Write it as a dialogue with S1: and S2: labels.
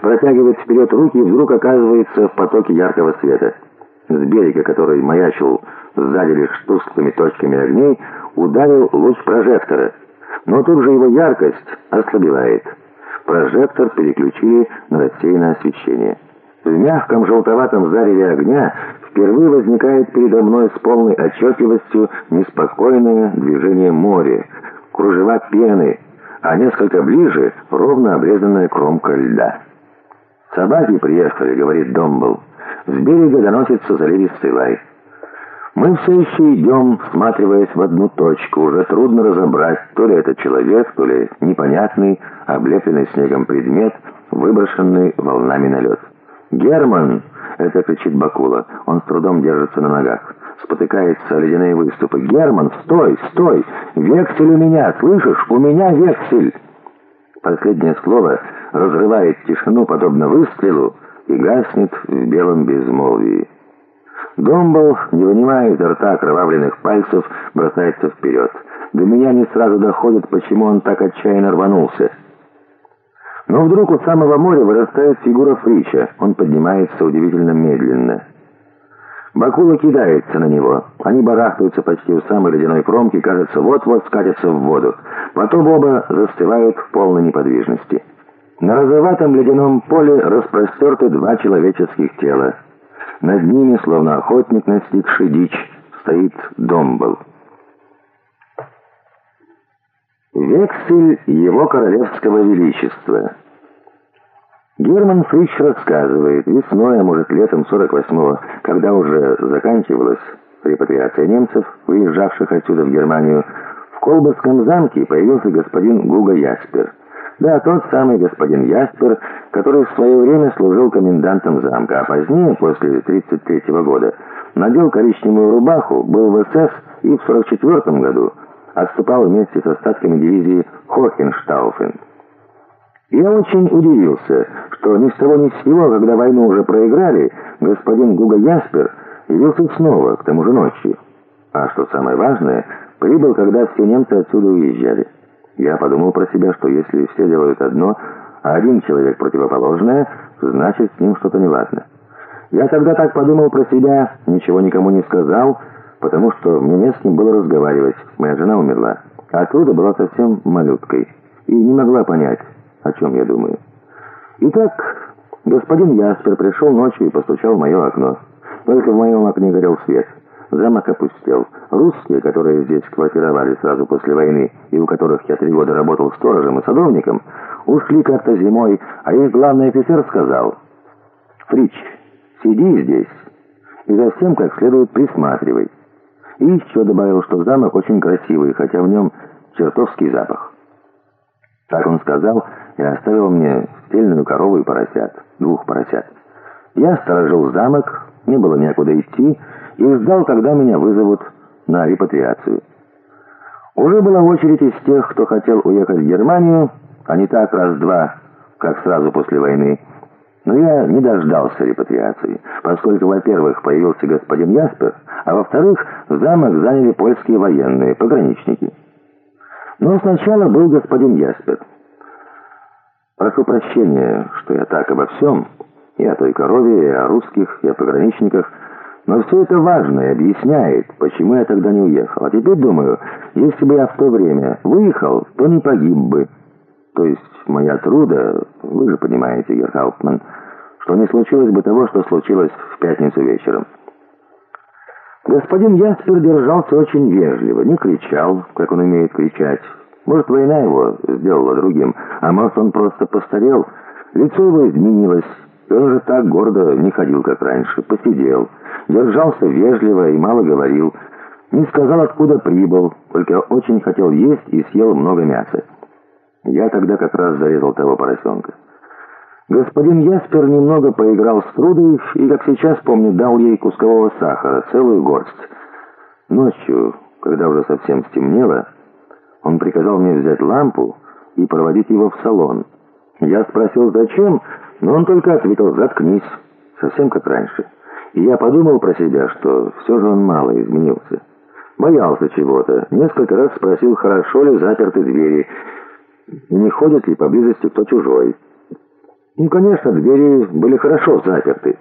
S1: протягивает вперед руки и вдруг оказывается в потоке яркого света. С берега, который маячил сзади лишь тусклыми точками огней, ударил луч прожектора. Но тут же его яркость ослабевает. Прожектор переключили на рассеянное освещение. В мягком желтоватом зареве огня впервые возникает передо мной с полной отчетливостью неспокойное движение моря, кружева пены, а несколько ближе ровно обрезанная кромка льда. «Собаки приехали», — говорит Домбл. С берега доносится заливистый лай. Мы все еще идем, всматриваясь в одну точку. Уже трудно разобрать, то ли это человек, то ли непонятный, облепленный снегом предмет, выброшенный волнами на лед. «Герман!» — это кричит Бакула. Он с трудом держится на ногах. Спотыкается о ледяные выступы. «Герман, стой, стой! Вексель у меня, слышишь? У меня вексель!» Последнее слово разрывает тишину, подобно выстрелу, и гаснет в белом безмолвии. Домбл, не вынимая изо рта окровавленных пальцев, бросается вперед. До меня не сразу доходит, почему он так отчаянно рванулся. Но вдруг у самого моря вырастает фигура Фрича. Он поднимается удивительно медленно. Бакула кидается на него. Они барахтаются почти у самой ледяной кромки, кажется, вот-вот скатятся в воду. Потом оба застывают в полной неподвижности. На розоватом ледяном поле распростерты два человеческих тела. Над ними, словно охотник, настигший дичь, стоит Домбл. Вексель его королевского величества. Герман Фрич рассказывает, весной, а может летом 48-го, когда уже заканчивалась репатриация немцев, выезжавших отсюда в Германию, Колбасском замке появился господин Гуга Яспер. Да, тот самый господин Яспер, который в свое время служил комендантом замка, а позднее, после 33 -го года, надел коричневую рубаху, был в СС и в 44 году отступал вместе с остатками дивизии Хохенштауфен. Я очень удивился, что ни с того ни с сего, когда войну уже проиграли, господин Гуга Яспер явился снова, к тому же ночью. А что самое важное, прибыл, когда все немцы отсюда уезжали. Я подумал про себя, что если все делают одно, а один человек противоположное, значит с ним что-то неладно. Я тогда так подумал про себя, ничего никому не сказал, потому что мне не с кем было разговаривать. Моя жена умерла, а Труда была совсем малюткой и не могла понять, о чем я думаю. Итак, господин Яспер пришел ночью и постучал в мое окно. Только в моем окне горел свет. Замок опустел. Русские, которые здесь квартировали сразу после войны, и у которых я три года работал сторожем и садовником, ушли как-то зимой, а их главный офицер сказал, «Фрич, сиди здесь и за всем как следует присматривай». И еще добавил, что замок очень красивый, хотя в нем чертовский запах. Так он сказал и оставил мне стельную корову и поросят, двух поросят. Я сторожил замок, не было некуда идти, и ждал, когда меня вызовут на репатриацию. Уже была очередь из тех, кто хотел уехать в Германию, а не так раз-два, как сразу после войны. Но я не дождался репатриации, поскольку, во-первых, появился господин Яспер, а во-вторых, замок заняли польские военные, пограничники. Но сначала был господин Яспер. Прошу прощения, что я так обо всем, и о той корове, и о русских, и о пограничниках, но все это важно и объясняет, почему я тогда не уехал. А теперь думаю, если бы я в то время выехал, то не погиб бы. То есть моя труда, вы же понимаете, Герхауптман, что не случилось бы того, что случилось в пятницу вечером. Господин Яспер держался очень вежливо, не кричал, как он умеет кричать. Может, война его сделала другим, а может, он просто постарел. Лицо его изменилось, и он уже так гордо не ходил, как раньше, посидел. Держался вежливо и мало говорил. Не сказал, откуда прибыл, только очень хотел есть и съел много мяса. Я тогда как раз зарезал того поросенка. Господин Яспер немного поиграл с Трудой и, как сейчас помню, дал ей кускового сахара, целую горсть. Ночью, когда уже совсем стемнело, он приказал мне взять лампу и проводить его в салон. Я спросил, зачем, но он только ответил «заткнись», совсем как раньше. И я подумал про себя, что все же он мало изменился. Боялся чего-то. Несколько раз спросил, хорошо ли заперты двери, не ходит ли поблизости кто чужой. Ну, конечно, двери были хорошо заперты.